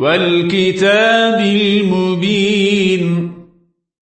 والكتاب المبين